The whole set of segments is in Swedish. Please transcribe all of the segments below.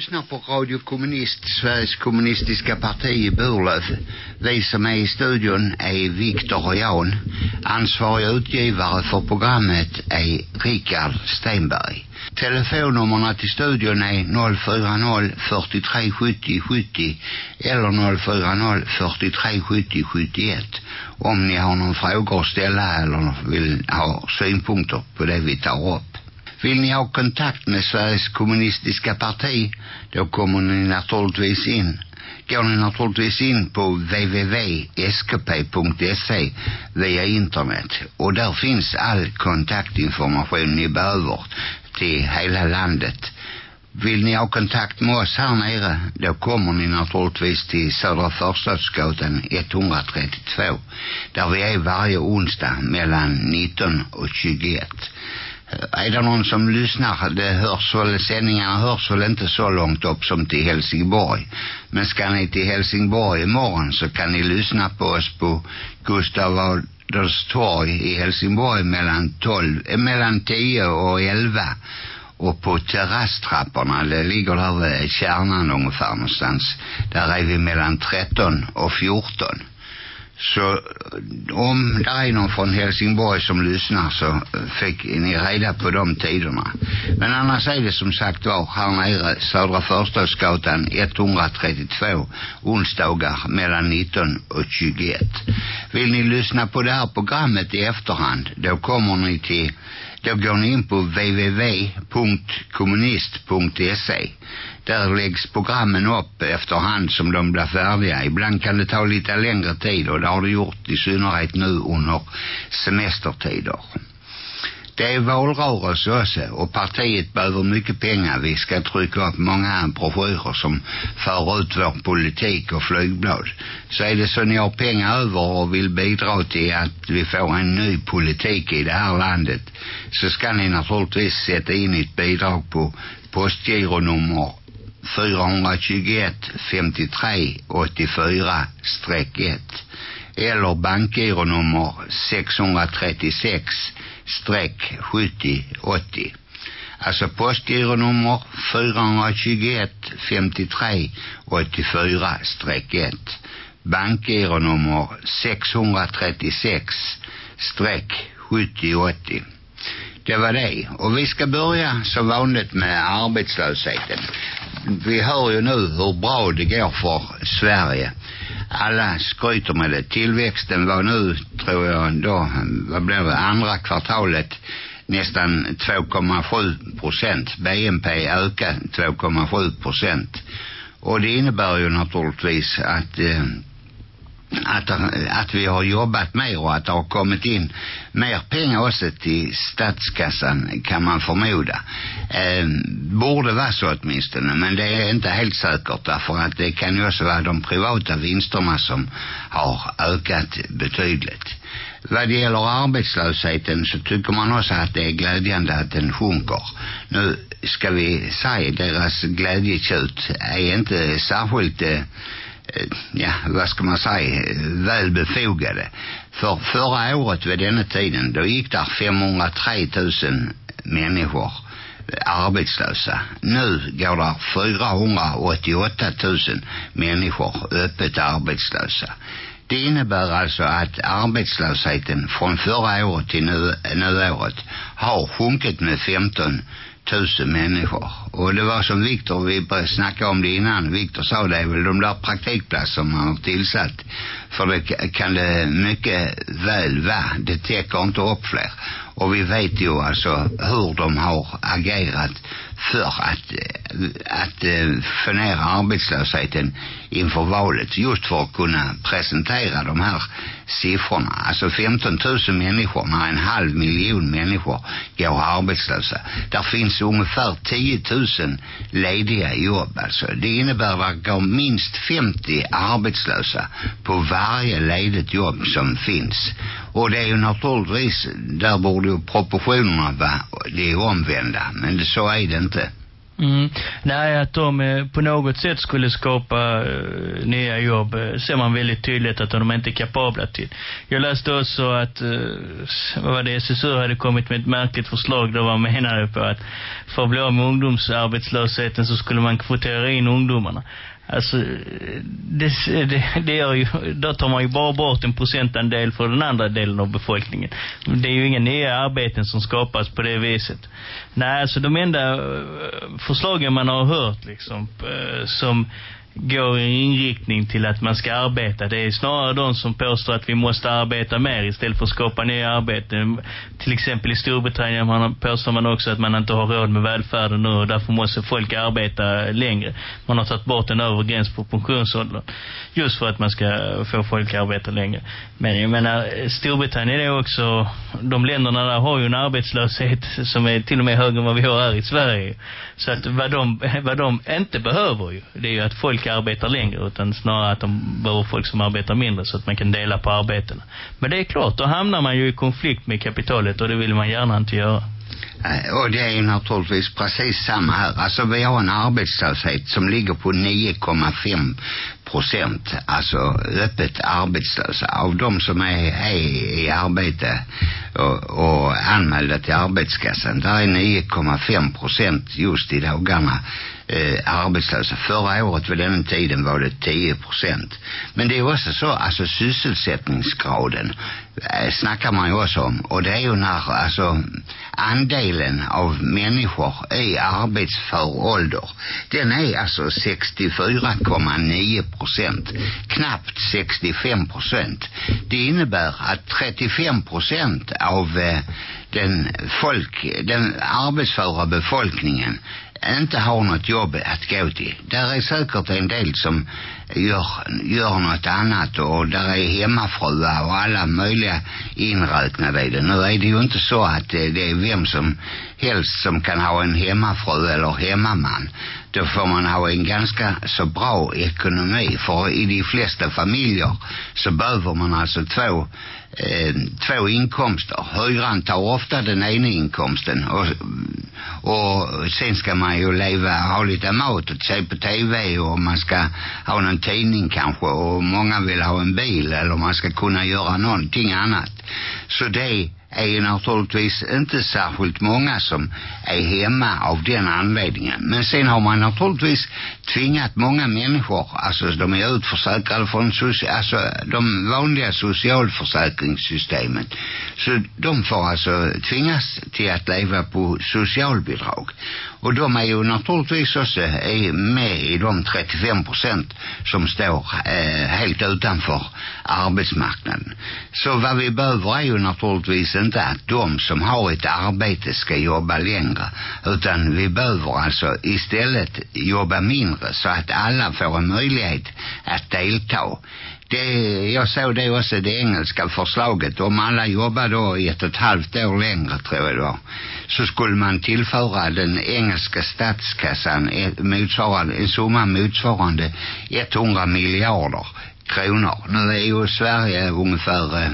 lyssnar på Radio Kommunist, Sveriges kommunistiska parti i Burlöv. Vi som är i studion är Viktor och Jan. Ansvarig utgivare för programmet är Richard Stenberg. Telefonnummerna till studion är 040 43 70 70 eller 040 43 70 71 om ni har någon fråga att ställa eller vill ha synpunkter på det vi tar upp. Vill ni ha kontakt med Sveriges kommunistiska parti då kommer ni naturligtvis in går ni naturligtvis in på www.skp.se via internet och där finns all kontaktinformation ni behöver till hela landet. Vill ni ha kontakt med oss här nere då kommer ni naturligtvis till Södra Förstadsgatan 132 där vi är varje onsdag mellan 19 och 21. Eh, är det någon som lyssnar? Det hörs väl, sändningarna hörs väl inte så långt upp som till Helsingborg. Men ska ni till Helsingborg imorgon så kan ni lyssna på oss på Gustav Adolfs torg i Helsingborg mellan 12, eh, mellan 10 och 11 och på terrasstrapporna, det ligger där vid kärnan ungefär någonstans. Där är vi mellan 13 och 14. Så om det är någon från Helsingborg som lyssnar så eh, fick ni reda på de tiderna. Men annars är det som sagt var här nere Södra Förstadsgatan 132 onsdagar mellan 19 och 21. Vill ni lyssna på det här programmet i efterhand då kommer ni till då går ni in på www.kommunist.se där läggs programmen upp efterhand som de blir färdiga. Ibland kan det ta lite längre tid och det har det gjort i synnerhet nu under semestertider. Det är valrörelse också och partiet behöver mycket pengar. Vi ska trycka upp många broschyrer som för ut vår politik och flygblad. Så är det så ni har pengar över och vill bidra till att vi får en ny politik i det här landet så ska ni naturligtvis sätta in ett bidrag på postgironummer 421 53 84 1 eller bankgironummer 636 70 80 alltså postgironummer 421 53 84 1 bankgironummer 636 70 80 det var det. Och vi ska börja som vanligt med arbetslösheten. Vi hör ju nu hur bra det går för Sverige. Alla skryter med det. Tillväxten var nu, tror jag, då, vad blev det, andra kvartalet nästan 2,7 procent. BNP ökade 2,7 procent. Och det innebär ju naturligtvis att eh, att, att vi har jobbat mer och att det har kommit in mer pengar också till statskassan kan man förmoda. Eh, borde vara så åtminstone men det är inte helt säkert därför att det kan ju också vara de privata vinsterna som har ökat betydligt. Vad det gäller arbetslösheten så tycker man också att det är glädjande att den sjunker. Nu ska vi säga deras glädjetjut är inte särskilt eh, Eh, ja, vad ska man säga, väl befogade. För förra året vid denna tiden, då gick där 503 000 människor arbetslösa. Nu går där 488 000 människor öppet arbetslösa. Det innebär alltså att arbetslösheten från förra året till nu, nu året har sjunkit med 15 tusen människor. Och det var som Viktor, vi började snacka om det innan. Viktor sa det är väl de där praktikplatser man har tillsatt. För det kan det mycket väl vara. Det täcker inte upp fler. Och vi vet ju alltså hur de har agerat för att, att eh, få ner arbetslösheten inför valet just för att kunna presentera de här siffrorna. Alltså 15 000 människor när en halv miljon människor går arbetslösa. Där finns ungefär 10 000 lediga jobb alltså. Det innebär att det går minst 50 arbetslösa på varje ledigt jobb som finns. Och det är ju naturligtvis, där borde ju proportionerna vara det omvända. Men så är det inte. Mm. Nej, att de eh, på något sätt skulle skapa eh, nya jobb eh, ser man väldigt tydligt att de inte är kapabla till. Jag läste också att eh, vad var det, SSU hade kommit med ett märkligt förslag där man menade på att för att bli av med ungdomsarbetslösheten så skulle man kvotera in ungdomarna. Alltså, det, det, det gör ju, då tar man ju bara bort en procentandel för den andra delen av befolkningen. Det är ju inga nya arbeten som skapas på det viset. Nej, alltså de enda eh, förslagen man har hört liksom, eh, som går i inriktning till att man ska arbeta. Det är snarare de som påstår att vi måste arbeta mer istället för att skapa nya arbeten. Till exempel i Storbritannien man påstår man också att man inte har råd med välfärden nu och därför måste folk arbeta längre. Man har tagit bort en övre gräns på pensionsåldern. Just för att man ska få folk att arbeta längre. Men jag menar, Storbritannien är också, de länderna där har ju en arbetslöshet som är till och med högre än vad vi har här i Sverige. Så att vad de, vad de inte behöver ju, det är ju att folk arbetar längre utan snarare att de behöver folk som arbetar mindre så att man kan dela på arbetena. Men det är klart, då hamnar man ju i konflikt med kapitalet och det vill man gärna inte göra. Eh, och det är ju naturligtvis precis samma här. Alltså vi har en arbetslöshet som ligger på 9,5 procent, alltså öppet arbetslösa. Av de som är, är i arbete och, och anmälda till arbetskassan, där är 9,5 procent just i dagarna eh, arbetslösa. Förra året vid den tiden var det 10 procent. Men det är också så, alltså sysselsättningsgraden eh, snackar man ju också om. Och det är ju när alltså andelen av människor i arbetsför ålder, den är alltså 64,9 procent. Knappt 65 procent. Det innebär att 35 procent av eh, den folk, den arbetsföra befolkningen inte har något jobb att gå till. Där är säkert en del som gör, gör något annat och där är hemmafruar och alla möjliga inräknade i det. Nu är det ju inte så att det, det är vem som helst som kan ha en hemmafru eller hemmaman. Då får man ha en ganska så bra ekonomi för i de flesta familjer så behöver man alltså två eh, två inkomster. Hyran tar ofta den ena inkomsten och, och sen ska man ju leva, ha lite mat och se på tv och man ska ha någon tidning kanske och många vill ha en bil eller man ska kunna göra någonting annat. Så det är ju naturligtvis inte särskilt många som är hemma av den anledningen. Men sen har man naturligtvis tvingat många människor, alltså de är utförsäkrade från alltså de vanliga socialförsäkringssystemen. Så de får alltså tvingas till att leva på socialbidrag. Och de är ju naturligtvis också är med i de 35 procent som står eh, helt utanför arbetsmarknaden. Så vad vi behöver är ju naturligtvis inte att de som har ett arbete ska jobba längre. Utan vi behöver alltså istället jobba mindre så att alla får en möjlighet att delta det, jag såg det också det engelska förslaget. Om alla jobbar då i ett och ett halvt år längre tror jag det var. Så skulle man tillföra den engelska statskassan ett, motsvarande, en summa motsvarande 100 miljarder kronor. Nu är ju Sverige ungefär eh,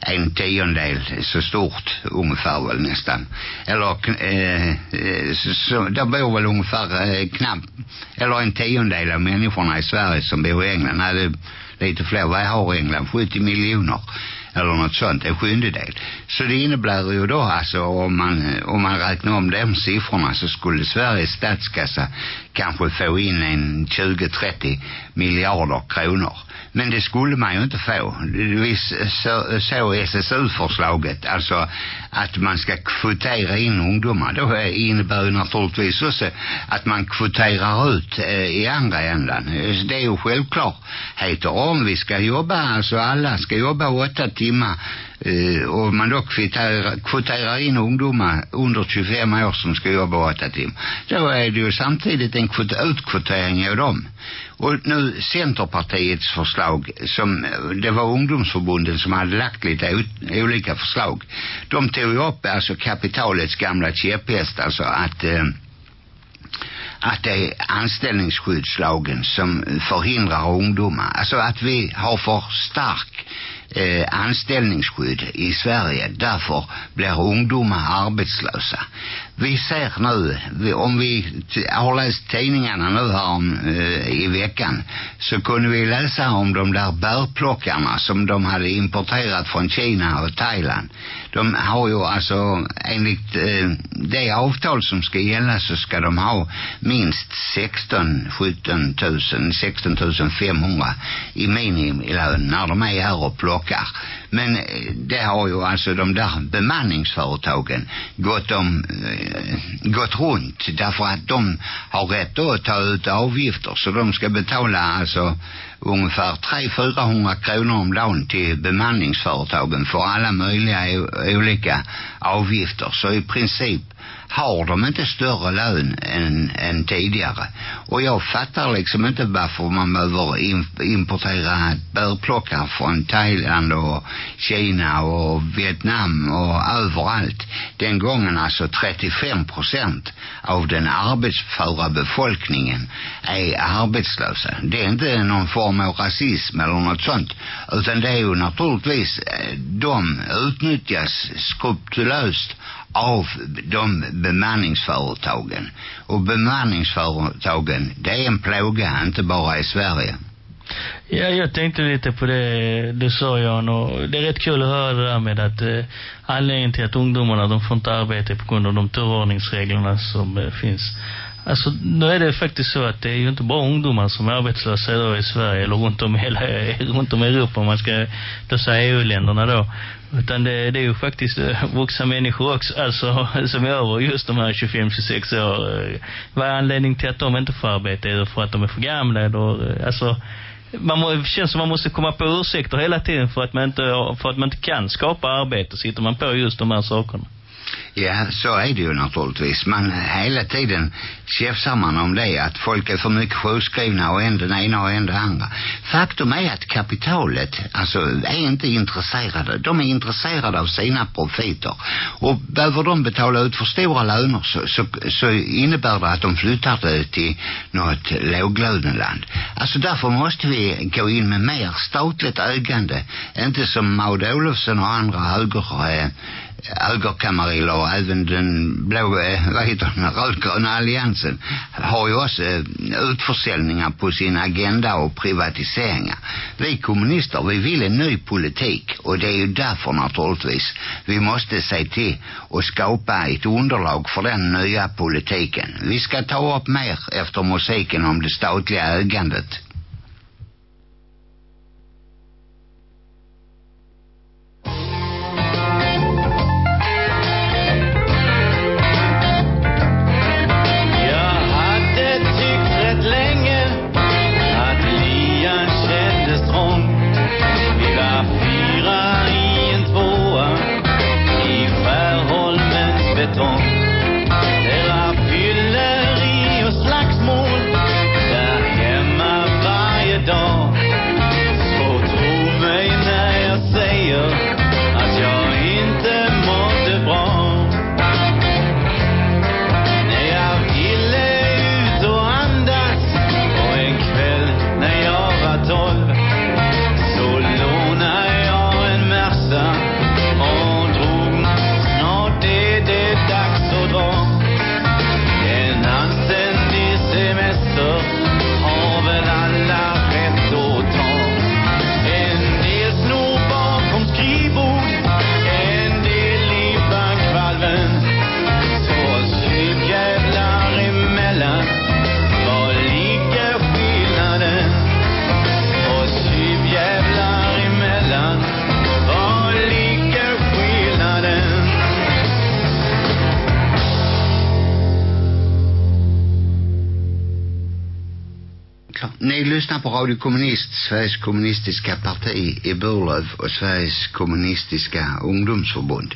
en tiondel så stort ungefär väl nästan. Eller eh, eh så, så, där bor väl ungefär eh, knappt, eller en tiondel av människorna i Sverige som bor i England. Nej, det, lite fler. Vad har England? 70 miljoner eller något sånt, en sjundedel. Så det innebär ju då alltså om man, om man räknar om de siffrorna så skulle Sveriges statskassa kanske få in en 20-30 miljarder kronor. Men det skulle man ju inte få. Vi så, så SSU-förslaget, alltså att man ska kvotera in ungdomar. Då innebär ju naturligtvis också att man kvoterar ut eh, i andra ändan. Eh, det är ju självklarheter. Om vi ska jobba, alltså alla ska jobba åtta timmar eh, och man då kvoterar, kvoterar in ungdomar under 25 år som ska jobba åtta timmar. Då är det ju samtidigt en kvot, utkvotering av dem. Och nu Centerpartiets förslag, som det var ungdomsförbunden som hade lagt lite olika förslag. De tog ju upp alltså kapitalets gamla käpphäst, alltså att eh, att det är anställningsskyddslagen som förhindrar ungdomar. Alltså att vi har för stark eh, anställningsskydd i Sverige. Därför blir ungdomar arbetslösa vi ser nu, om vi har läst tidningarna nu här om, eh, i veckan, så kunde vi läsa om de där bärplockarna som de hade importerat från Kina och Thailand. De har ju alltså, enligt eh, det avtal som ska gälla så ska de ha minst 16, 17 000, 16 500 i minimilön när de är här och plockar. Men eh, det har ju alltså de där bemanningsföretagen gått, om, eh, gått runt därför att de har rätt att ta ut avgifter så de ska betala alltså ungefär 300-400 kronor om dagen till bemanningsföretagen för alla möjliga olika avgifter. Så i princip har de inte större lön än, än tidigare. Och jag fattar liksom inte varför man behöver importera bärplockare från Thailand och Kina och Vietnam och överallt. Den gången alltså 35 procent av den arbetsföra befolkningen är arbetslösa. Det är inte någon form av rasism eller något sånt. Utan det är ju naturligtvis, eh, de utnyttjas skrupulöst av de bemanningsföretagen. Och bemanningsföretagen, det är en plåga, inte bara i Sverige. Ja, jag tänkte lite på det du sa Jan och det är rätt kul att höra det där med att eh, anledningen till att ungdomarna de får inte arbeta på grund av de turordningsreglerna som eh, finns. Alltså, nu är det faktiskt så att det är ju inte bara ungdomar som är arbetslösa idag i Sverige eller runt om i hela, runt om i Europa om man ska då säga EU-länderna då. Utan det, det är ju faktiskt eh, vuxna människor också, alltså som är över just de här 25-26 år. Eh, vad är anledningen till att de inte får arbete? Är det för att de är för gamla? Eller, eh, alltså, man må, känns som man måste komma på ursäkter hela tiden för att man inte, för att man inte kan skapa arbete. Sitter man på just de här sakerna. Ja, så är det ju naturligtvis. Man hela tiden käfsar man om det, att folk är för mycket sjukskrivna och en den ena och en den andra. Faktum är att kapitalet, alltså, är inte intresserade. De är intresserade av sina profiter. Och behöver de betala ut för stora löner så, så, så innebär det att de flyttar det till något låglöneland. Alltså därför måste vi gå in med mer statligt ägande. Inte som Maud Olofsson och andra höger eh, högerkamariler och även den blå, eh, vad heter den, rödgröna alliansen har ju också eh, utförsäljningar på sin agenda och privatiseringar. Vi kommunister, vi vill en ny politik och det är ju därför naturligtvis vi måste se till att skapa ett underlag för den nya politiken. Vi ska ta upp mer efter musiken om det statliga ägandet. Ni lyssnar på Radio Kommunist, Sveriges kommunistiska parti i Burlöv och Sveriges kommunistiska ungdomsförbund.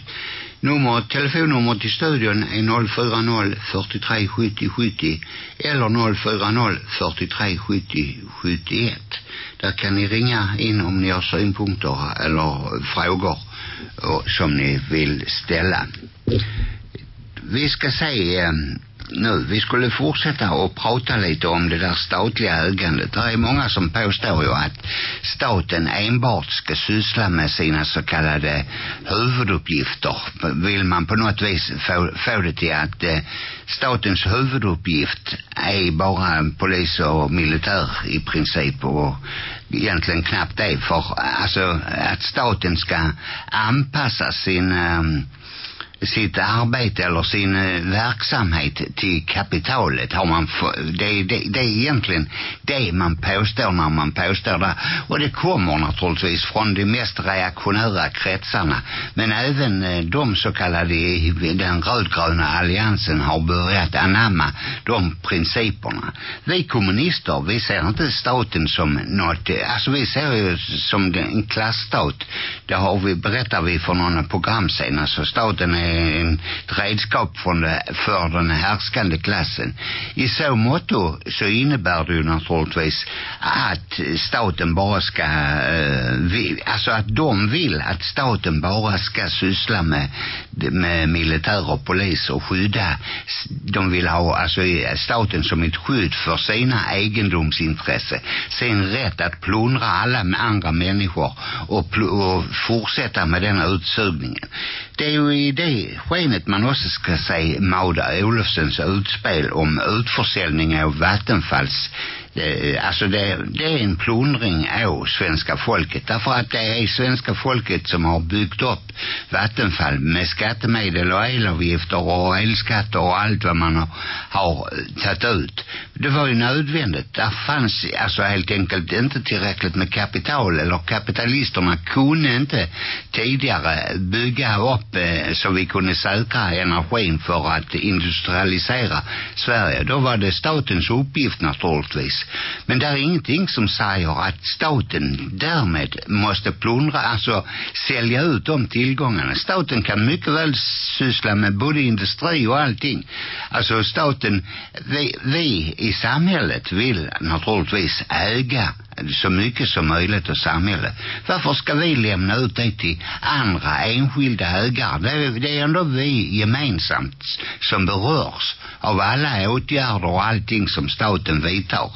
Nummer, telefonnummer till studion är 040 43 70 70 eller 040 43 70 71. Där kan ni ringa in om ni har synpunkter eller frågor eh, som ni vill ställa. Vi ska se, nu. Vi skulle fortsätta och prata lite om det där statliga ägandet. Det är många som påstår ju att staten enbart ska syssla med sina så kallade huvuduppgifter. Vill man på något vis få, få det till att eh, statens huvuduppgift är bara polis och militär i princip och egentligen knappt det för alltså att staten ska anpassa sin Eh, sitt arbete eller sin eh, verksamhet till kapitalet har man det, det, det är egentligen det man påstår när man påstår det. Och det kommer naturligtvis från de mest reaktionära kretsarna. Men även eh, de så kallade i den rödgröna alliansen har börjat anamma de principerna. Vi kommunister vi ser inte staten som något eh, alltså vi ser ju som en klassstat. Det har vi berättar vi för några program senare så alltså staten är Eh, en redskap från det, för den härskande klassen. I så motto så innebär det ju naturligtvis att staten bara ska, eh, vi, alltså att de vill att staten bara ska syssla med, med militär och polis och skydda, de vill ha alltså staten som ett skydd för sina egendomsintresse, sin rätt att plundra alla andra människor och, och fortsätta med den utsugningen. Det är ju i det skenet man också ska se Mauda Olofssons utspel om utförsäljning av Vattenfalls eh, alltså det, det är en plundring av svenska folket. Därför att det är svenska folket som har byggt upp Vattenfall med skattemedel och elavgifter och elskatter och allt vad man har, har eh, tagit ut. Det var ju nödvändigt. Där fanns alltså helt enkelt inte tillräckligt med kapital eller kapitalisterna kunde inte tidigare bygga upp eh, så vi kunde säkra energin för att industrialisera Sverige. Då var det statens uppgift naturligtvis. Men det är ingenting som säger att staten därmed måste plundra, alltså sälja ut de tillgångarna. Staten kan mycket väl syssla med både industri och allting. Alltså staten, vi, vi i samhället vill naturligtvis äga så mycket som möjligt av samhället. Varför ska vi lämna ut det till andra enskilda ägare? Det är, det är ändå vi gemensamt som berörs av alla åtgärder och allting som staten vidtar.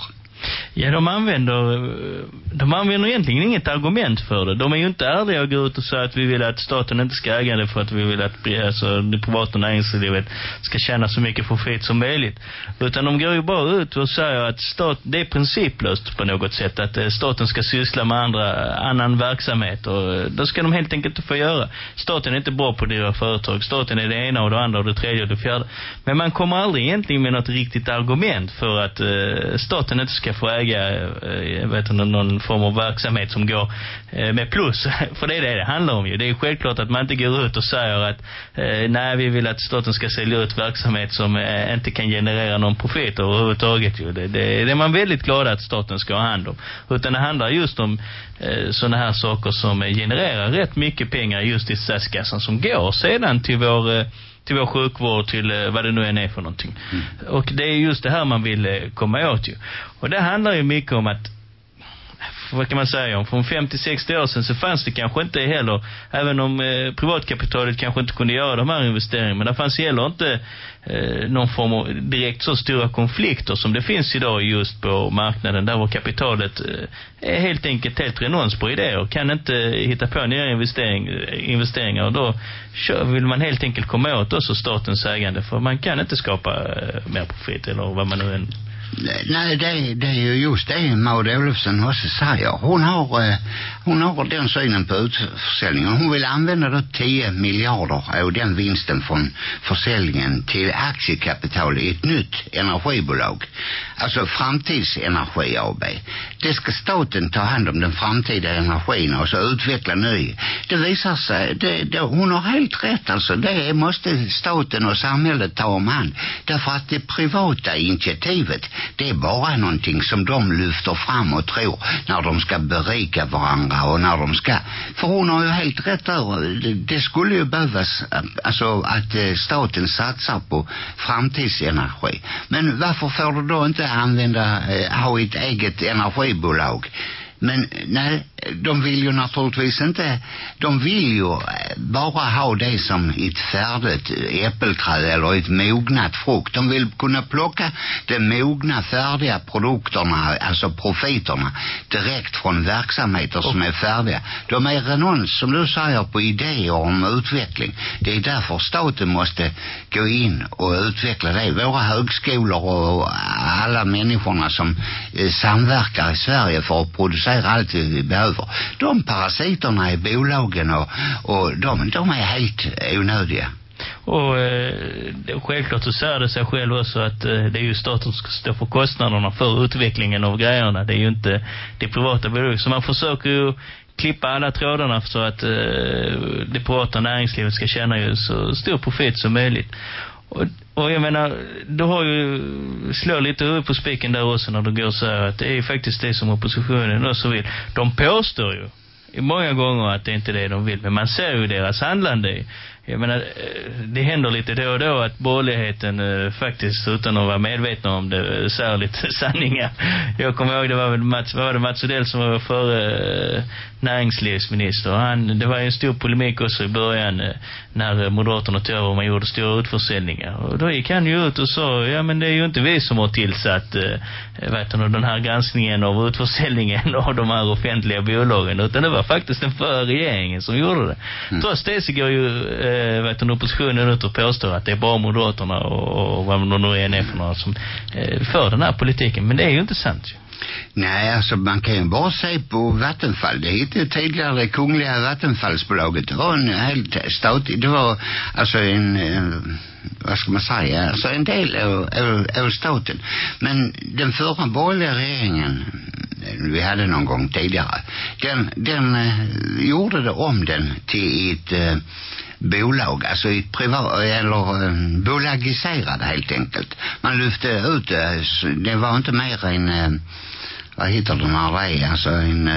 Ja, de använder, eh, de använder egentligen inget argument för det. De är ju inte ärliga och går ut och säger att vi vill att staten inte ska äga det för att vi vill att eh, alltså, det privata näringslivet ska tjäna så mycket profit som möjligt. Utan de går ju bara ut och säger att stat, det är principlöst på något sätt att eh, staten ska syssla med andra, annan verksamhet och då ska de helt enkelt inte få göra. Staten är inte bra på att driva företag. Staten är det ena och det andra och det tredje och det fjärde. Men man kommer aldrig egentligen med något riktigt argument för att eh, staten inte ska få äga jag vet inte, någon form av verksamhet som går eh, med plus. För det är det det handlar om ju. Det är självklart att man inte går ut och säger att eh, nej vi vill att staten ska sälja ut verksamhet som eh, inte kan generera någon profit överhuvudtaget ju. Det, det, det är man väldigt glad att staten ska ha hand om. Utan det handlar just om eh, sådana här saker som genererar rätt mycket pengar just i statskassan som går sedan till vår eh, till vår sjukvård, till eh, vad det nu än är för någonting. Mm. Och det är just det här man vill eh, komma åt ju. Och det handlar ju mycket om att vad kan man säga om från 50-60 år sedan så fanns det kanske inte heller även om eh, privatkapitalet kanske inte kunde göra de här investeringarna men det fanns heller inte eh, någon form av direkt så stora konflikter som det finns idag just på marknaden där var kapitalet eh, är helt enkelt helt renons på idéer och kan inte hitta på nya investering, investeringar. Och då vill man helt enkelt komma åt också statens ägande för man kan inte skapa eh, mer profit eller vad man nu än Nej, det, det är ju just det Maud Olofsson också säger. Hon har, eh, hon har den synen på utförsäljningen. Hon vill använda då 10 miljarder av den vinsten från försäljningen till aktiekapital i ett nytt energibolag. Alltså Framtidsenergi AB. Det ska staten ta hand om den framtida energin och så utveckla ny. Det visar sig, det, det, hon har helt rätt alltså. Det måste staten och samhället ta om hand. Därför att det privata initiativet det är bara någonting som de lyfter fram och tror när de ska berika varandra och när de ska för hon har ju helt rätt där. Det, skulle ju behövas alltså att eh, staten satsar på framtidsenergi. Men varför får du då inte använda eh, ha ett eget energibolag? Men nej, de vill ju naturligtvis inte, de vill ju eh, bara ha det som ett färdigt eh, äppelträd eller ett mognat frukt. De vill kunna plocka de mogna färdiga produkterna, alltså profiterna, direkt från verksamheter som är färdiga. De är renons, som du säger, på idéer om utveckling. Det är därför staten måste gå in och utveckla det. Våra högskolor och alla människorna som eh, samverkar i Sverige för att producera allt vi behöver. De parasiterna i bolagen och, och de, de är helt onödiga. Och eh, självklart så säger det sig själv också att eh, det är ju staten som ska stå för kostnaderna för utvecklingen av grejerna. Det är ju inte det privata bolaget. Så man försöker ju klippa alla trådarna så att eh, det privata näringslivet ska tjäna ju så stor profit som möjligt. Och, och jag menar, du har ju slår lite huvudet på spiken där också när du går så här att det är faktiskt det som oppositionen också vill. De påstår ju många gånger att det inte är det de vill, men man ser ju deras handlande jag menar, eh, det händer lite då och då att borgerligheten eh, faktiskt utan att vara medvetna om det eh, säger lite sanningar. Jag kommer ihåg det var väl Mats, vad var det Mats Odell som var före eh, näringslivsminister. Han, det var ju en stor polemik också i början eh, när Moderaterna tog över och man gjorde stora utförsäljningar. Och då gick han ju ut och sa, ja men det är ju inte vi som har tillsatt eh, vet du, den här granskningen av utförsäljningen av de här offentliga bolagen. Utan det var faktiskt den förra regeringen som gjorde det. Mm. Trots det så går ju eh, vet du, oppositionen ut och påstår att det är bara Moderaterna och, och vad de nu är för några som eh, för den här politiken. Men det är ju inte sant ju. Nej, alltså man kan ju bara se på Vattenfall. Det hette tidigare det kungliga Vattenfallsbolaget. Det var en helt statlig, det var alltså en, en vad ska man säga, alltså en del av, av, av staten. Men den förra borgerliga regeringen, vi hade någon gång tidigare, den, den uh, gjorde det om den till ett uh, bolag, alltså ett privat, eller eh, um, bolagiserade helt enkelt. Man lyfte ut det, det var inte mer än vad heter det när det är, alltså en,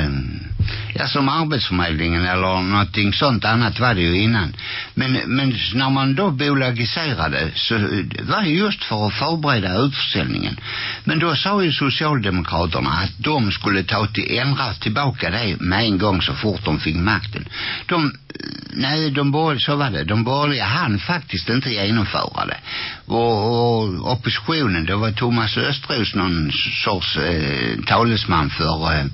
ja som arbetsförmedlingen eller någonting sånt annat var det ju innan. Men, men när man då bolagiserade så var det just för att förbereda utförsäljningen. Men då sa ju Socialdemokraterna att de skulle ta till, ändra tillbaka det med en gång så fort de fick makten. De nej, de borgerliga, så var det. De borgerliga han faktiskt inte genomföra det. Och, och oppositionen, det var Thomas Östros någon sorts eh, talesman för eh,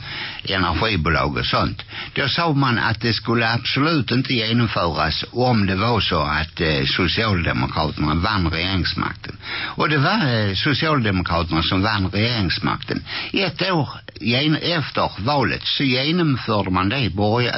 energibolaget och sånt. Då sa man att det skulle absolut inte genomföras om det var så att eh, Socialdemokraterna vann regeringsmakten. Och det var eh, Socialdemokraterna som vann regeringsmakten. Ett år efter valet så genomförde man det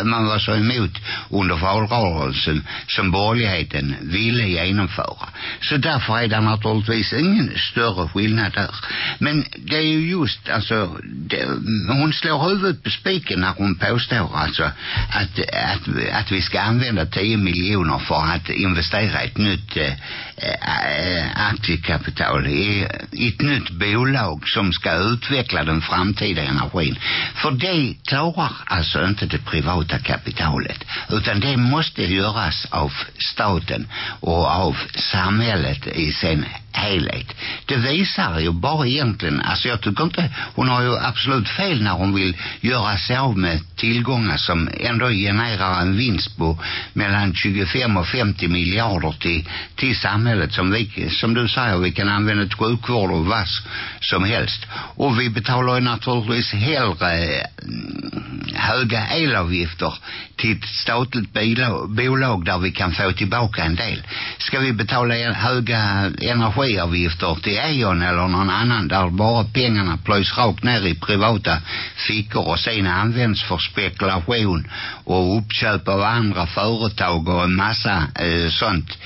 man var så emot under valrörelsen som borgerligheten ville genomföra. Så därför är det naturligtvis ingen större skillnad där. Men det är ju just alltså det, hon slår huvudet på spiken när hon påstår alltså att, att, att vi ska använda 10 miljoner för att investera i ett nytt eh, Eh, eh, aktiekapital i, i ett nytt bolag som ska utveckla den framtida energin. För det klarar alltså inte det privata kapitalet utan det måste göras av staten och av samhället i sin helhet. Det visar ju bara egentligen, alltså jag tycker inte, hon har ju absolut fel när hon vill göra sig av med tillgångar som ändå genererar en vinst på mellan 25 och 50 miljarder till, till samhället som vi, som du säger, vi kan använda till sjukvård och vad som helst. Och vi betalar ju naturligtvis hellre mm, höga elavgifter till ett statligt bolag där vi kan få tillbaka en del. Ska vi betala höga energiavgifter till E.ON eller någon annan där bara pengarna plöjs rakt ner i privata fickor och sen används för spekulation och uppköp av andra företag och en massa eh, sånt.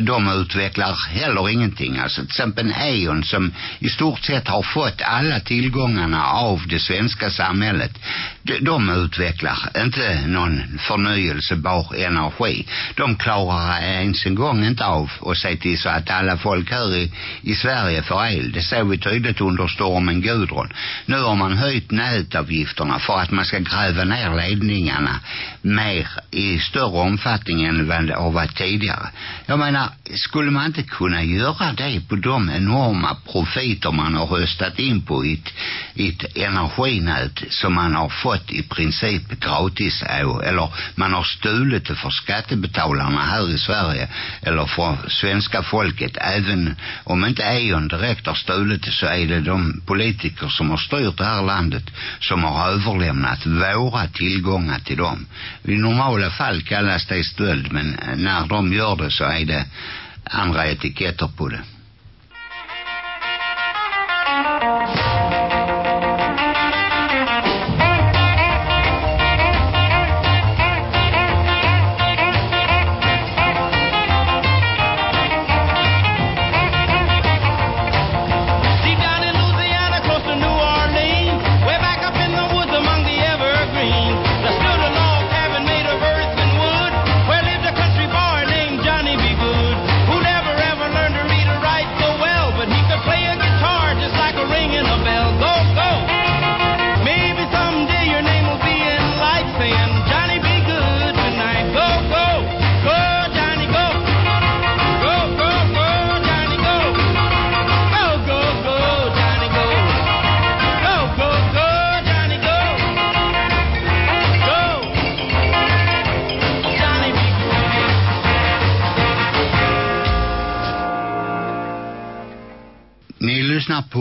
De utvecklar utvecklar heller ingenting. Alltså till exempel E.ON som i stort sett har fått alla tillgångarna av det svenska samhället. De, de utvecklar inte någon förnyelsebar energi. De klarar ens en gång inte av att se till så att alla folk här i, i Sverige får el. Det ser vi tydligt under stormen Gudrun. Nu har man höjt nätavgifterna för att man ska gräva ner ledningarna mer i större omfattning än vad det har varit tidigare. Jag menar, skulle man inte kunna göra det på de enorma profiter man har röstat in på i ett i ett energinät som man har fått i princip gratis eller man har stulit det för skattebetalarna här i Sverige eller för svenska folket även om inte Eon direkt har stulit det så är det de politiker som har styrt det här landet som har överlämnat våra tillgångar till dem. I normala fall kallas det stöld men när de gör det så är det andra etiketter på det.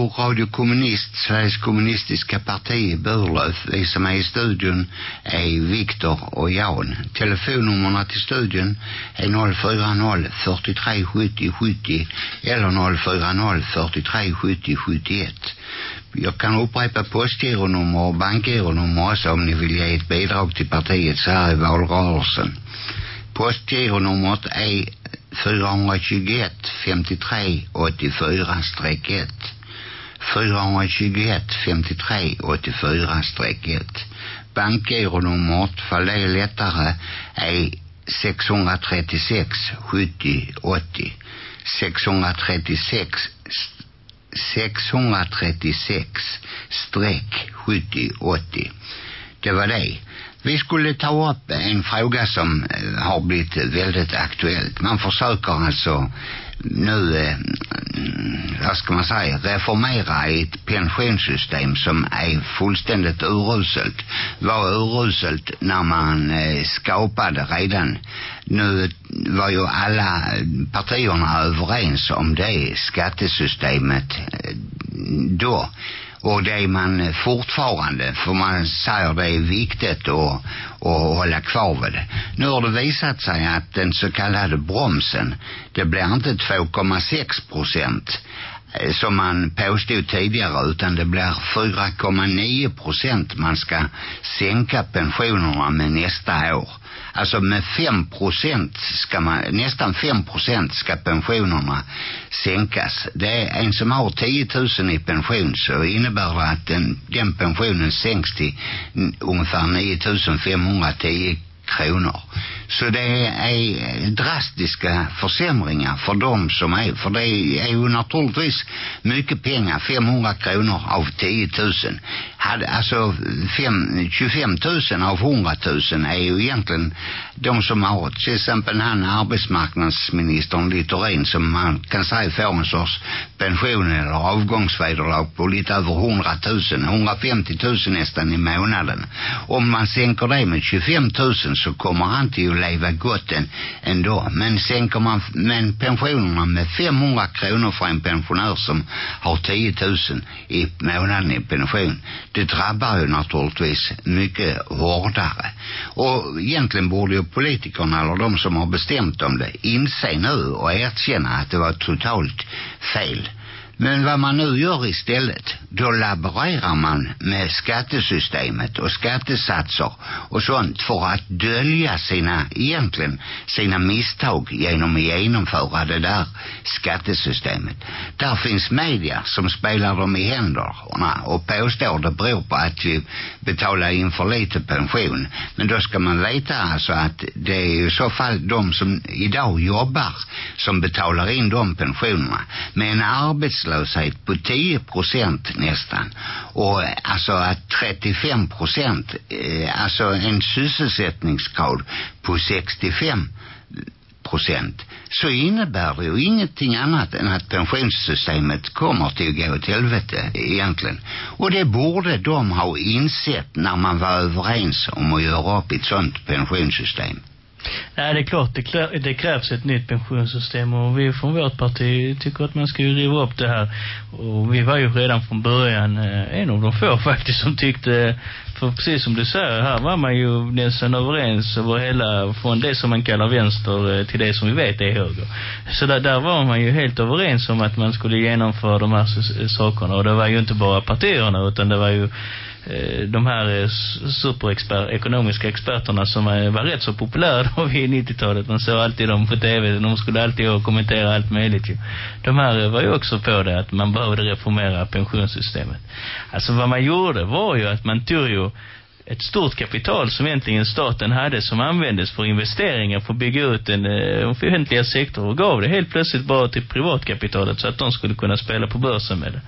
På Radio Kommunist, Sveriges kommunistiska parti i Burlöf. Vi som är i studion är Viktor och Jan. Telefonnummerna till studion är 040 43 70 70 eller 040 43 70 71. Jag kan upprepa postgironummer och bankgironummer också om ni vill ge ett bidrag till partiet så här i valrörelsen. Postgironumret är 421 53 84-1 421 53 84-1 Bankgironumret för det är lättare är 636 70 80 636 636 streck 70 80 det var det. Vi skulle ta upp en fråga som eh, har blivit eh, väldigt aktuellt. Man försöker alltså nu, eh, mm, vad ska man säga, reformera ett pensionssystem som är fullständigt uruselt. Var uruselt när man eh, skapade redan. Nu var ju alla partierna överens om det skattesystemet eh, då och det är man eh, fortfarande för man säger det är viktigt att, att hålla kvar vid det. Nu har det visat sig att den så kallade bromsen det blir inte 2,6 procent eh, som man påstod tidigare utan det blir 4,9 procent man ska sänka pensionerna med nästa år. Alltså med 5 procent ska man, nästan 5 procent ska pensionerna sänkas. Det är en som har 10 000 i pension så innebär det att den, den pensionen sänks till ungefär 9 510 kronor. Så det är drastiska försämringar för dem som är, för det är ju naturligtvis mycket pengar, 500 kronor av 10 000. Hade, alltså fem, 25 000 av 100 000 är ju egentligen de som har, till exempel han arbetsmarknadsministern Littorin som man kan säga får en sorts pension eller avgångsvederlag på lite över 100 000, 150 000 nästan i månaden. Om man sänker det med 25 000 så kommer han till att leva gott än, ändå. Men sänker man men pensionerna med 500 kronor för en pensionär som har 10 000 i månaden i pension, det drabbar ju naturligtvis mycket hårdare. Och egentligen borde ju politikerna eller de som har bestämt om det inse nu och erkänna att det var totalt fel. Men vad man nu gör istället, då laborerar man med skattesystemet och skattesatser och sånt för att dölja sina, egentligen sina misstag genom att genomföra det där skattesystemet. Där finns media som spelar dem i händerna och påstår det beror på att vi betalar in för lite pension. Men då ska man veta alltså att det är i så fall de som idag jobbar som betalar in de pensionerna. Men en arbetslöshet på 10 procent nästan. Och alltså att 35 procent, eh, alltså en sysselsättningsgrad på 65 procent så innebär det ju ingenting annat än att pensionssystemet kommer till att gå åt helvete egentligen. Och det borde de ha insett när man var överens om att göra upp ett sånt pensionssystem. Nej, det är klart, det, det krävs ett nytt pensionssystem och vi från vårt parti tycker att man ska ju riva upp det här. Och vi var ju redan från början eh, en av de få faktiskt som tyckte, för precis som du säger, här var man ju nästan överens över hela, från det som man kallar vänster eh, till det som vi vet är höger. Så där, där var man ju helt överens om att man skulle genomföra de här sakerna och det var ju inte bara partierna utan det var ju Eh, de här eh, superexpert-, ekonomiska experterna som eh, var rätt så populära då vid 90-talet. Man såg alltid dem på tv. De skulle alltid kommentera allt möjligt. Ju. De här var ju också på det att man behövde reformera pensionssystemet. Alltså vad man gjorde var ju att man tog ju ett stort kapital som egentligen staten hade som användes för investeringar för att bygga ut den eh, offentliga sektorn och gav det helt plötsligt bara till privatkapitalet så att de skulle kunna spela på börsen med det.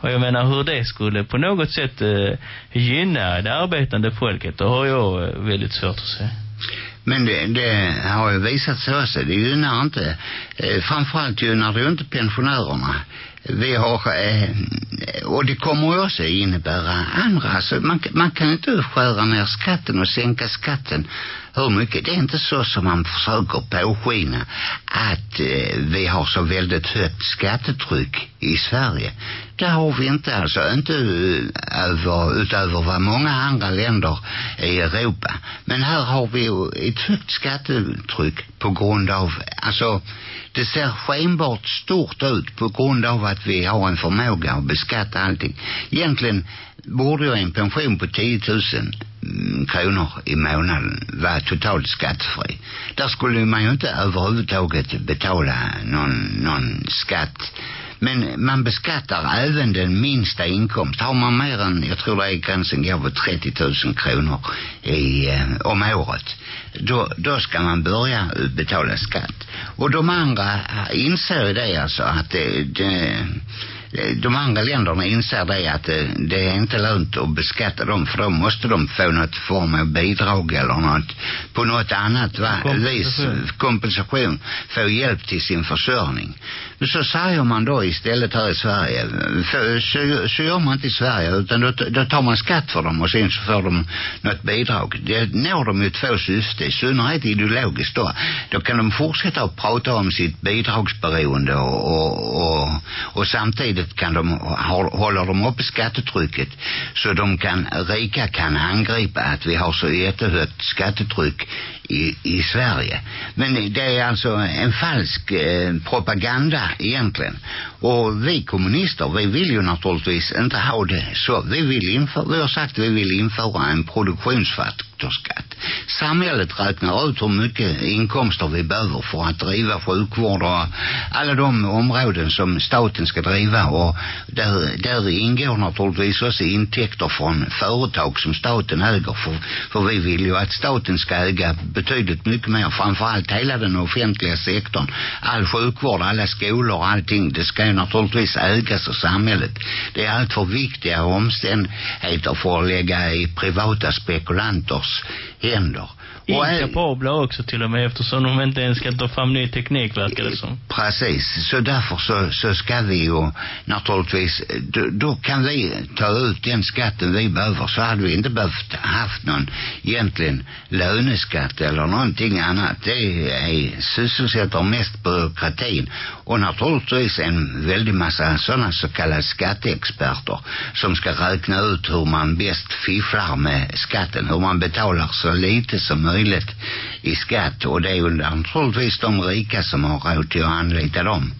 Och jag menar hur det skulle på något sätt eh, gynna det arbetande folket, det har jag eh, väldigt svårt att se. Men det, det har ju visat sig också, det gynnar inte, eh, framförallt gynnar det ju inte pensionärerna. Vi har, eh, och det kommer också innebära andra, alltså man, man kan inte skära ner skatten och sänka skatten hur mycket. Det är inte så som man försöker påskina att eh, vi har så väldigt högt skattetryck i Sverige. Det har vi inte alltså, inte eh, över, utöver vad många andra länder i Europa. Men här har vi ju ett högt skattetryck på grund av, alltså det ser skenbart stort ut på grund av att vi har en förmåga att beskatta allting. Egentligen borde ju en pension på 10 000 mm, kronor i månaden vara totalt skattefri. Där skulle man ju inte överhuvudtaget betala någon, någon skatt men man beskattar även den minsta inkomst. Har man mer än, jag tror det är gränsen går på 30 000 kronor i, eh, om året. Då, då ska man börja betala skatt. Och de andra inser det alltså att det, det de andra länderna inser det att det, är inte lönt att beskatta dem för då måste de få något form av bidrag eller något på något annat va, vis kompensation få hjälp till sin försörjning så säger man då istället här i Sverige för, så, så gör man inte i Sverige utan då, då tar man skatt för dem och sen så får de något bidrag. Det når de ju två syfte i synnerhet ideologiskt då. Då kan de fortsätta att prata om sitt bidragsberoende och, och, och, och samtidigt kan de håller de uppe skattetrycket så de kan rika kan angripa att vi har så jättehögt skattetryck i, i Sverige. Men det är alltså en falsk eh, propaganda egentligen. Och vi kommunister, vi vill ju naturligtvis inte ha det så. Vi vill införa, vi har sagt att vi vill införa en produktionsfaktorskatt. Samhället räknar ut hur mycket inkomster vi behöver för att driva sjukvård och alla de områden som staten ska driva och där, där ingår naturligtvis också intäkter från företag som staten äger för, för vi vill ju att staten ska äga betydligt mycket mer, framförallt hela den offentliga sektorn. All sjukvård, alla skolor, allting, det ska ju naturligtvis ägas av samhället. Det är allt för viktiga omständigheter för att lägga i privata spekulanter händer. Inkapabla också till och med eftersom de inte ens ska ta fram ny teknik verkar det som. Precis, så därför så, så ska vi ju naturligtvis, då, då kan vi ta ut den skatten vi behöver så hade vi inte behövt haft någon egentligen löneskatt eller någonting annat. Det är sysselsätter mest byråkratin och naturligtvis en väldig massa sådana så kallade skatteexperter som ska räkna ut hur man bäst fifflar med skatten, hur man betalar så lite som möjligt möjligt i skatt och det är ju naturligtvis de rika som har råd till att anlita dem.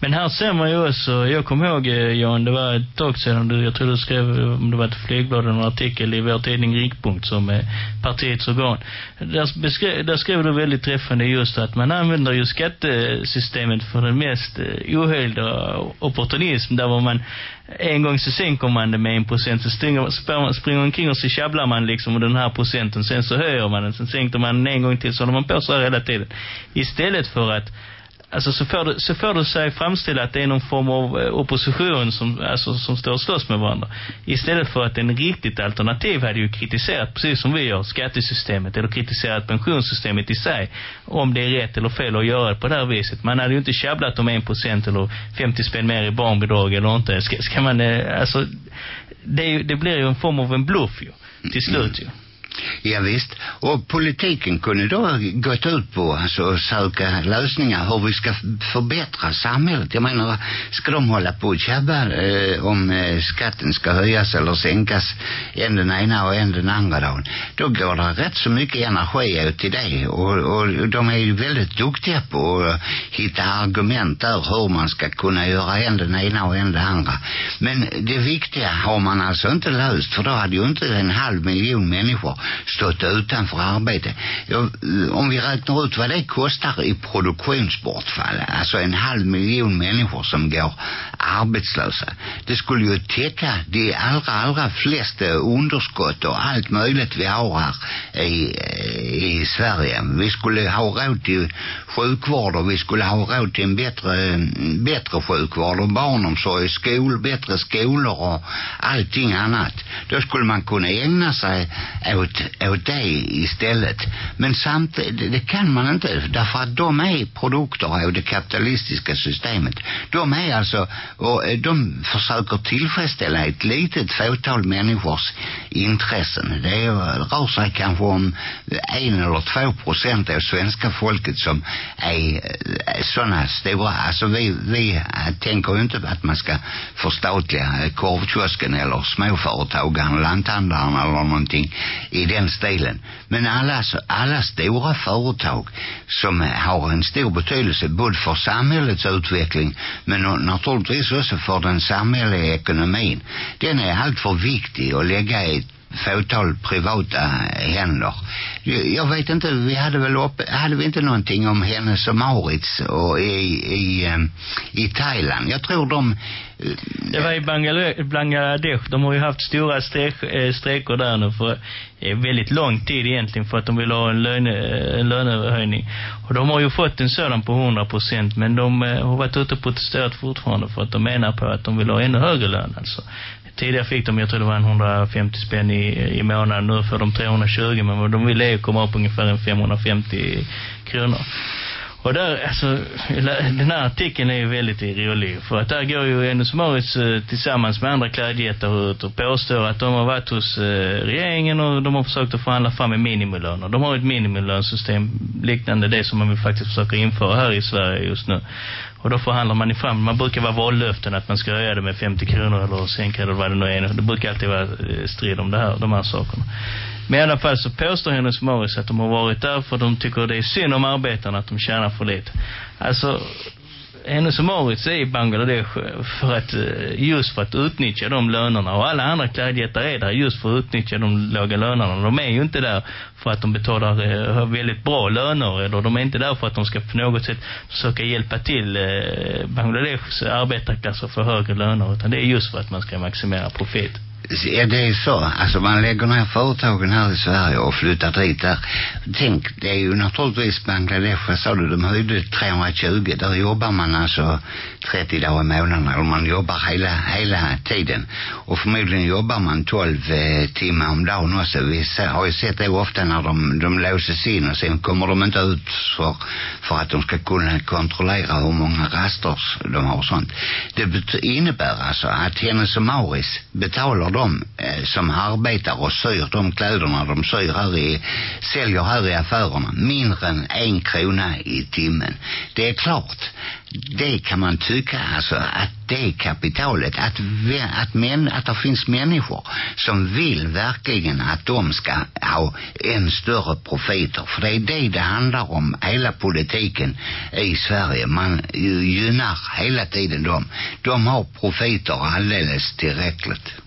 Men här ser man ju också, jag kommer ihåg eh, Jan, det var ett tag sedan du, jag tror du skrev, om det var ett flygblad en artikel i vår tidning Rikpunkt som är partiets organ. Där, beskrev, där skrev du väldigt träffande just att man använder ju skattesystemet för den mest eh, ohöljda opportunism. Där var man en gång så sänker man det med en procent så springer, springer, springer omkring och så tjabblar man liksom den här procenten. Sen så höjer man den, sen sänker man den en gång till så håller man på så här hela tiden. Istället för att Alltså så får, det, så får det sig framställa att det är någon form av eh, opposition som, alltså, som står och slåss med varandra. Istället för att en riktigt alternativ hade ju kritiserat, precis som vi gör, skattesystemet eller kritiserat pensionssystemet i sig. Om det är rätt eller fel att göra det på det här viset. Man hade ju inte tjabblat om en procent eller 50 spänn mer i barnbidrag eller inte. Ska, ska man, eh, alltså, det, det blir ju en form av en bluff ju, till slut ju. Ja, visst. Och politiken kunde då gått ut på alltså, att söka lösningar hur vi ska förbättra samhället. Jag menar, ska de hålla på och tjabba eh, om eh, skatten ska höjas eller sänkas en den ena och en den andra dagen. Då går det rätt så mycket energi ut till det. Och, och de är ju väldigt duktiga på att hitta argument där hur man ska kunna göra en den ena och en den andra. Men det viktiga har man alltså inte löst för då hade ju inte en halv miljon människor stått utanför arbete. Jag, om vi räknar ut vad det kostar i produktionsbortfall, alltså en halv miljon människor som går arbetslösa. Det skulle ju täcka de allra, allra flesta underskott och allt möjligt vi har här i, i Sverige. Vi skulle ha råd till sjukvård och vi skulle ha råd till en bättre, bättre sjukvård och barnomsorg, skol, bättre skolor och allting annat. Då skulle man kunna ägna sig åt åt det istället. Men samtidigt, det kan man inte därför att de är produkter av det kapitalistiska systemet. De är alltså, och eh, de försöker tillfredsställa ett litet fåtal människors intressen. Det rör eh, sig kanske om en eller två procent av svenska folket som är eh, sådana stora, alltså vi, vi tänker ju inte att man ska förstatliga korvkiosken eller småföretagaren, lanthandlaren eller någonting i den stilen. Men alla, alla stora företag som har en stor betydelse både för samhällets utveckling men naturligtvis också för den samhälleliga ekonomin. Den är allt för viktig att lägga i fåtal privata händer. Jag vet inte, vi hade väl upp, hade vi inte någonting om Hennes och Maurits och i, i, ehm, i Thailand. Jag tror de eh, det var i Bangladesh. De har ju haft stora strejker eh, där nu för eh, väldigt lång tid egentligen för att de vill ha en, löne, en lönehöjning. Och de har ju fått en sådan på 100 procent men de har varit ute och protesterat fortfarande för att de menar på att de vill ha ännu högre lön alltså. Tidigare fick de, jag tror det var en 150 spänn i, i månaden. Nu får de 320 men de ville komma upp ungefär en 550 kronor. Och där, alltså, den här artikeln är ju väldigt rolig. För att där går ju Enus Morris eh, tillsammans med andra klädjättar ut och påstår att de har varit hos eh, regeringen och de har försökt att förhandla fram en minimilön. Och de har ett minimilönsystem liknande det som man vill faktiskt försöker införa här i Sverige just nu. Och då förhandlar man ifrån. Man brukar vara vallöften att man ska höja det med 50 kronor eller sänka eller vad det nu är. Det brukar alltid vara eh, strid om det här, de här sakerna. Men i alla fall så påstår hennes Morris att de har varit där för de tycker det är synd om arbetarna att de tjänar för lite. Alltså, hennes och Maurits är i Bangladesh för att, eh, just för att utnyttja de lönerna. Och alla andra klädjättar är där just för att utnyttja de låga lönerna. De är ju inte där för att de betalar eh, väldigt bra löner. Eller de är inte där för att de ska på något sätt försöka hjälpa till eh, Bangladeshs arbetarklass att få högre löner. Utan det är just för att man ska maximera profit. Ja, det är så. Alltså man lägger ner företagen här i Sverige och flyttar dit där. Tänk, det är ju naturligtvis Bangladesh, vad sa du, de höjde 320. Där jobbar man alltså 30 dagar i månaden. Eller man jobbar hela, hela tiden. Och förmodligen jobbar man 12 eh, timmar om dagen också. Vi har ju sett det ofta när de, de låses in och sen kommer de inte ut för, för att de ska kunna kontrollera hur många raster de har och sånt. Det innebär alltså att Hennes och Mauris betalar de eh, som arbetar och syr de kläderna de syr här i, säljer här i affärerna mindre än en krona i timmen. Det är klart, det kan man tycka alltså att det kapitalet, att, att, män, att det finns människor som vill verkligen att de ska ha en större profiter. För det är det det handlar om, hela politiken i Sverige. Man gynnar hela tiden dem. De har profiter alldeles tillräckligt.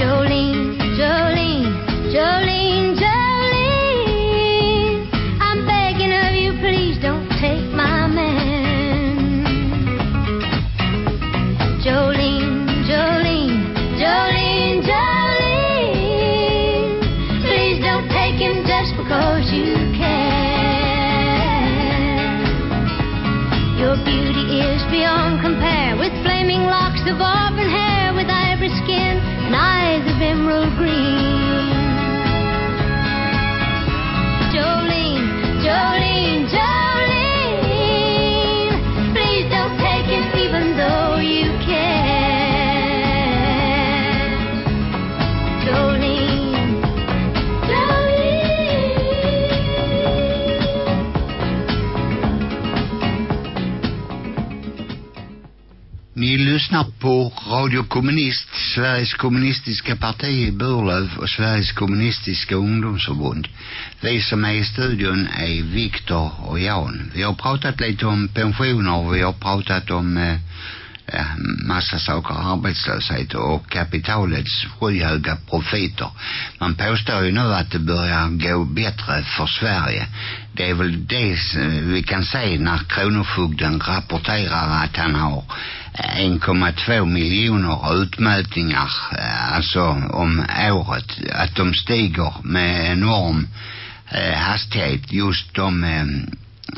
Jolene, Jolene, Jolene, Jolene. I'm begging of you, please don't take my man. Jolene, Jolene, Jolene, Jolene. Please don't take him just because you can. Your beauty is beyond compare with flaming locks of auburn hair emerald green. Lyssnar på Radio Kommunist, Sveriges kommunistiska parti i Burlöv och Sveriges kommunistiska ungdomsförbund. Vi som är i studion är Viktor och Jan. Vi har pratat lite om pensioner och vi har pratat om eh, eh massa saker, arbetslöshet och kapitalets skyhöga profiter. Man påstår ju nu att det börjar gå bättre för Sverige. Det är väl det eh, vi kan se när Kronofogden rapporterar att han har 1,2 miljoner utmätningar eh, alltså om året. Att de stiger med enorm eh, hastighet just de eh,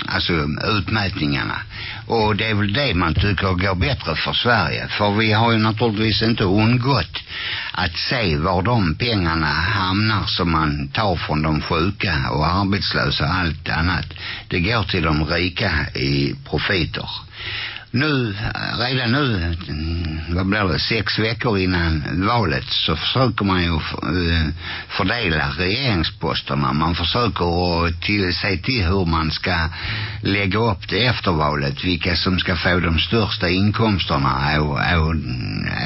alltså utmätningarna. Och det är väl det man tycker går bättre för Sverige. För vi har ju naturligtvis inte undgått att se var de pengarna hamnar som man tar från de sjuka och arbetslösa och allt annat. Det går till de rika i profiter. Nu, redan nu, vad blir det, sex veckor innan valet så försöker man ju eh, fördela regeringsposterna. Man försöker att till, se till hur man ska lägga upp det efter valet. Vilka som ska få de största inkomsterna av, av,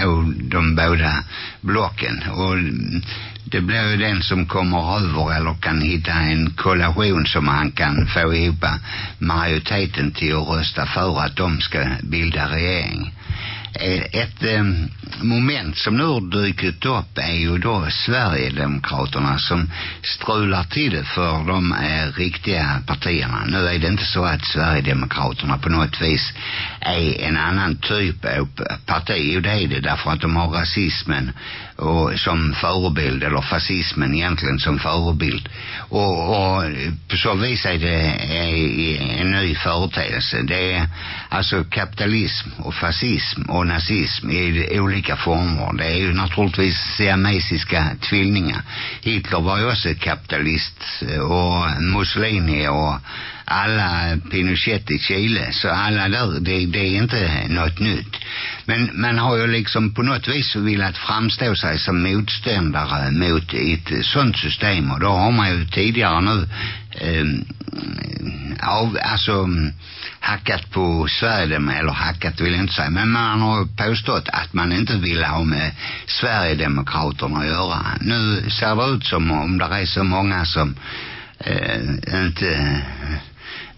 av de båda blocken. Och det blir ju den som kommer över eller kan hitta en kollation som han kan få ihop majoriteten till att rösta för att de ska bilda regering. Eh, ett eh, moment som nu har dykt upp är ju då Sverigedemokraterna som strular till det för de eh, riktiga partierna. Nu är det inte så att Sverigedemokraterna på något vis är en annan typ av parti. Jo, det är det därför att de har rasismen och som förebild eller fascismen egentligen som förebild. Och, och på så vis är det en ny företeelse. Det är alltså kapitalism och fascism och nazism i olika former. Det är ju naturligtvis siamesiska tvillingar. Hitler var ju också kapitalist eh, och Mussolini och alla Pinochet i Chile. Så alla där, det, det är inte något nytt. Men man har ju liksom på något vis velat framstå sig som motståndare mot ett sånt system. Och då har man ju tidigare nu eh, av, alltså hackat på Sverige eller hackat vill jag inte säga men man har påstått att man inte vill ha med Sverigedemokraterna att göra. Nu ser det ut som om det är så många som eh, inte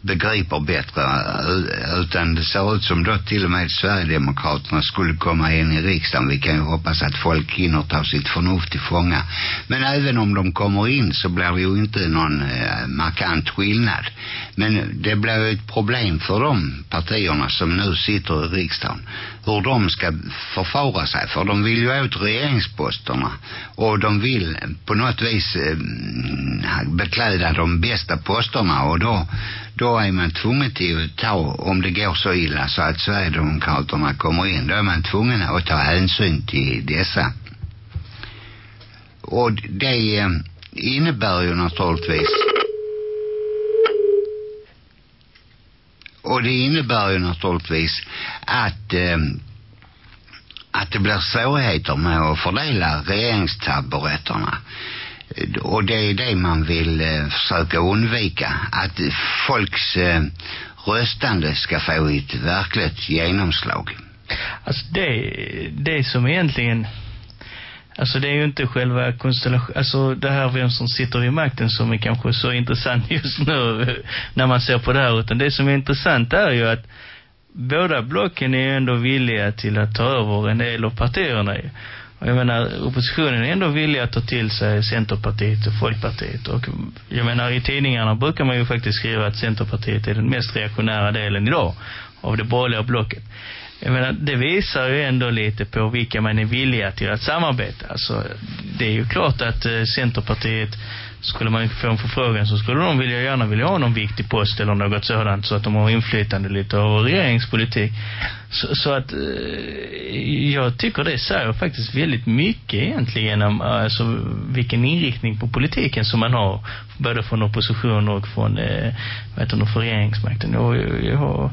begriper bättre eh, utan det ser ut som då till och med Sverigedemokraterna skulle komma in i riksdagen. Vi kan ju hoppas att folk hinner ta sitt förnuft till fånga. Men även om de kommer in så blir det ju inte någon eh, markant skillnad. Men det blir ju ett problem för de partierna som nu sitter i riksdagen. Hur de ska förfara sig. För de vill ju åt regeringsposterna. Och de vill på något vis eh, bekläda de bästa posterna. Och då då är man tvungen till att ta, om det går så illa så att Sverigedemokraterna kommer in, då är man tvungen att ta hänsyn till dessa. Och det eh, innebär ju naturligtvis och det innebär ju naturligtvis att eh, att det blir svårigheter med att fördela regeringstaburetterna. Och det är det man vill eh, försöka undvika. Att folks eh, röstande ska få ett verkligt genomslag. Alltså det, det som egentligen, alltså det är ju inte själva konstellationen, alltså det här vem som sitter vid makten som är kanske så intressant just nu när man ser på det här, utan det som är intressant är ju att båda blocken är ju ändå villiga till att ta över en del av partierna ju. Och jag menar, oppositionen är ändå villig att ta till sig Centerpartiet och Folkpartiet. Och jag menar, i tidningarna brukar man ju faktiskt skriva att Centerpartiet är den mest reaktionära delen idag av det borgerliga blocket. Jag menar, det visar ju ändå lite på vilka man är villiga till att samarbeta. Alltså, det är ju klart att eh, Centerpartiet skulle man få en förfrågan så skulle de vilja, gärna vilja ha någon viktig post eller något sådant så att de har inflytande lite över regeringspolitik. Så, så att eh, jag tycker det säger faktiskt väldigt mycket egentligen om alltså, vilken inriktning på politiken som man har både från opposition och från eh, vad heter det, för regeringsmakten. Och, och,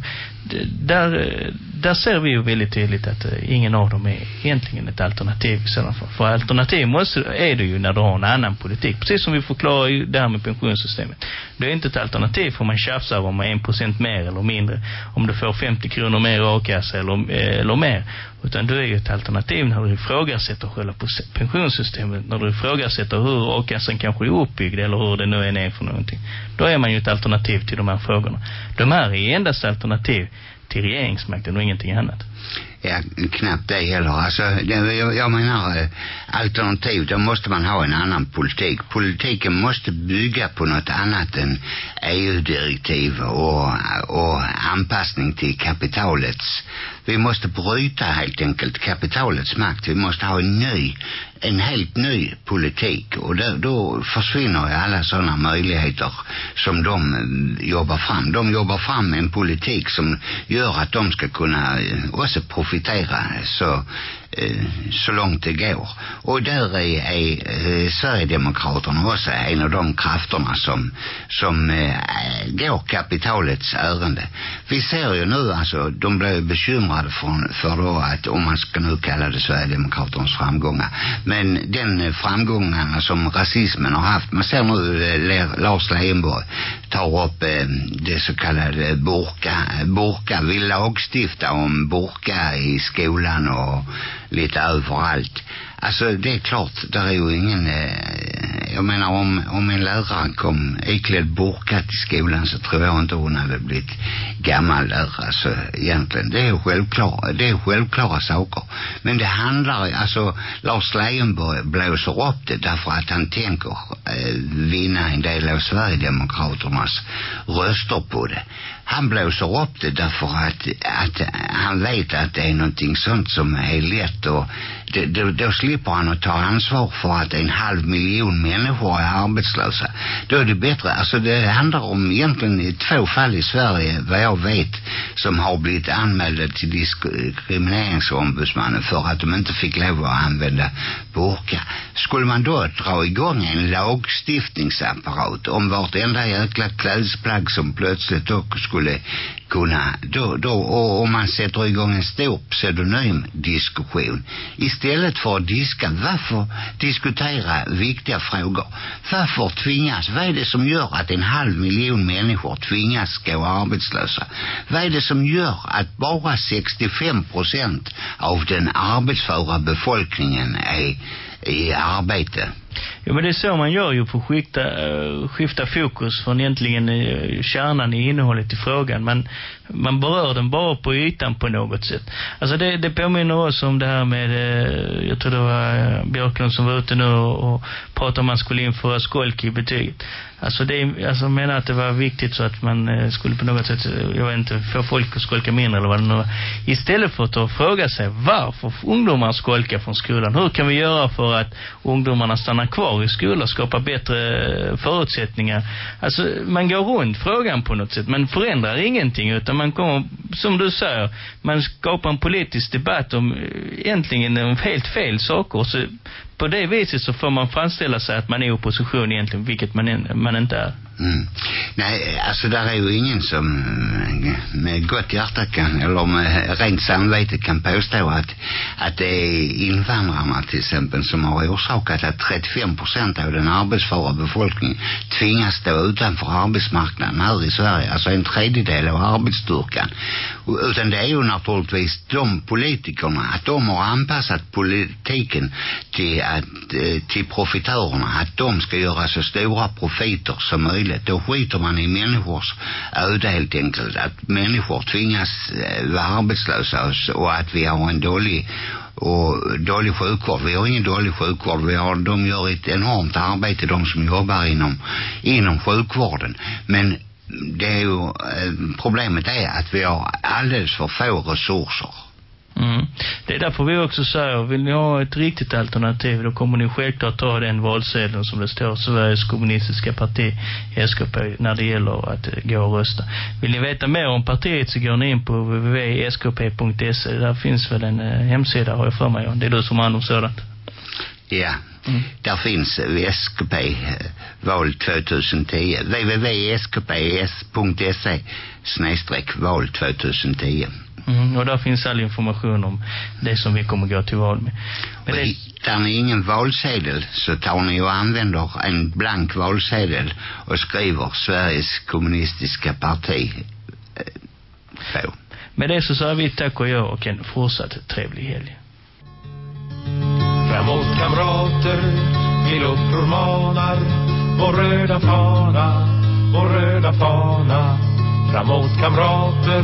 där, eh, där ser vi ju väldigt tydligt att eh, ingen av dem är egentligen ett alternativ i sådana fall. För alternativ måste, är det ju när du har en annan politik. Precis som vi förklarar ju det här med pensionssystemet. Det är inte ett alternativ för man tjafsar om en procent mer eller mindre. Om du får 50 kronor mer i a-kassa eller, eh, eller mer. Utan du är ju ett alternativ när du ifrågasätter själva pensionssystemet. När du ifrågasätter hur a-kassan kanske är uppbyggd eller hur det nu än är för någonting. Då är man ju ett alternativ till de här frågorna. De här är endast alternativ till regeringsmakten och ingenting annat. Ja, knappt det heller. Alltså, det, jag, jag menar alternativ, då måste man ha en annan politik. Politiken måste bygga på något annat än EU-direktiv och, och anpassning till kapitalets. Vi måste bryta helt enkelt kapitalets makt. Vi måste ha en ny, en helt ny politik och då, då försvinner alla sådana möjligheter som de eh, jobbar fram. De jobbar fram en politik som gör att de ska kunna eh, också profitera så Eh, så långt det går. Och där är, är eh, Sverigedemokraterna också en av de krafterna som, som eh, går kapitalets ärende. Vi ser ju nu alltså, de blir bekymrade för, för då att, om man ska nu kalla det Sverigedemokraternas framgångar. Men den framgångarna som rasismen har haft, man ser nu eh, Lars Leijonborg tar upp eh, det så kallade burka, burka, vill lagstifta om burka i skolan och lite överallt. Alltså det är klart, där är ju ingen, eh, jag menar om, om en lärare kom iklädd burka till skolan så tror jag inte hon hade blivit gammal lärare alltså egentligen. Det är självklara, det är självklara saker. Men det handlar, alltså Lars Leijonborg blåser upp det därför att han tänker eh, vinna en del av Sverigedemokraternas röster på det han blåser upp det därför att, att han vet att det är någonting sånt som är lätt att, då, då slipper han att ta ansvar för att en halv miljon människor är arbetslösa. Då är det bättre, alltså det handlar om egentligen i två fall i Sverige vad jag vet som har blivit anmälda till diskrimineringsombudsmannen för att de inte fick lov att använda burka. Skulle man då dra igång en lagstiftningsapparat om vartenda jäkla klädesplagg som plötsligt också skulle kunna, då, då, och om man sätter igång en stor pseudonym diskussion istället för att diska, varför diskutera viktiga frågor? Varför tvingas, vad är det som gör att en halv miljon människor tvingas gå arbetslösa? Vad är det som gör att bara 65 procent av den arbetsföra befolkningen är i arbete? Jo men det är så man gör ju för att skifta, eh, skifta fokus från egentligen eh, kärnan i innehållet i frågan. Man, man berör den bara på ytan på något sätt. Alltså det, det påminner oss om det här med, eh, jag tror det var eh, Björklund som var ute nu och, och pratade om man skulle införa skolk i betyget. Alltså det alltså menar att det var viktigt så att man eh, skulle på något sätt, eh, jag vet inte, få folk att skolka mindre eller vad det nu var. Istället för att fråga sig varför ungdomar skolkar från skolan. Hur kan vi göra för att ungdomarna stannar kvar i skolan, skapa bättre eh, förutsättningar? Alltså man går runt frågan på något sätt. Man förändrar ingenting utan man kommer, som du säger, man skapar en politisk debatt om eh, egentligen om helt fel saker. Så på det viset så får man framställa sig att man är opposition egentligen, vilket man, man inte är. Mm. Nej, alltså där är ju ingen som med gott hjärta kan, eller med rent samvete kan påstå att, att det är invandrarna till exempel som har orsakat att 35 procent av den arbetsföra befolkningen tvingas stå utanför arbetsmarknaden här i Sverige. Alltså en tredjedel av arbetsstyrkan. Utan det är ju naturligtvis de politikerna, att de har anpassat politiken till, att, eh, till profitörerna, att de ska göra så stora profiter som möjligt. Då skiter man i människors öde helt enkelt. Att människor tvingas eh, vara arbetslösa och att vi har en dålig och dålig sjukvård. Vi har ingen dålig sjukvård. Vi har, de gör ett enormt arbete, de som jobbar inom, inom sjukvården. Men det är ju, eh, problemet är att vi har alldeles för få resurser Mm. Det är därför vi också säger, vill ni ha ett riktigt alternativ, då kommer ni självklart ta den valsedeln som det står Sveriges kommunistiska parti, SKP, när det gäller att gå och rösta. Vill ni veta mer om partiet så går ni in på www.skp.se. Där finns väl en eh, hemsida, har jag för mig. Det är du som har hand om sådant. Ja, mm. där finns SKP eh, val 2010. www.skp.se snedstreck val 2010. Mm, och där finns all information om det som vi kommer gå till val med. Men och det... hittar ni ingen valsedel så tar ni och använder en blank valsedel och skriver Sveriges kommunistiska parti eh, på. Med det så säger vi tack och jag och en fortsatt trevlig helg. Framåt kamrater, vi uppror manar Vår röda fana, vår röda fana Framåt kamrater,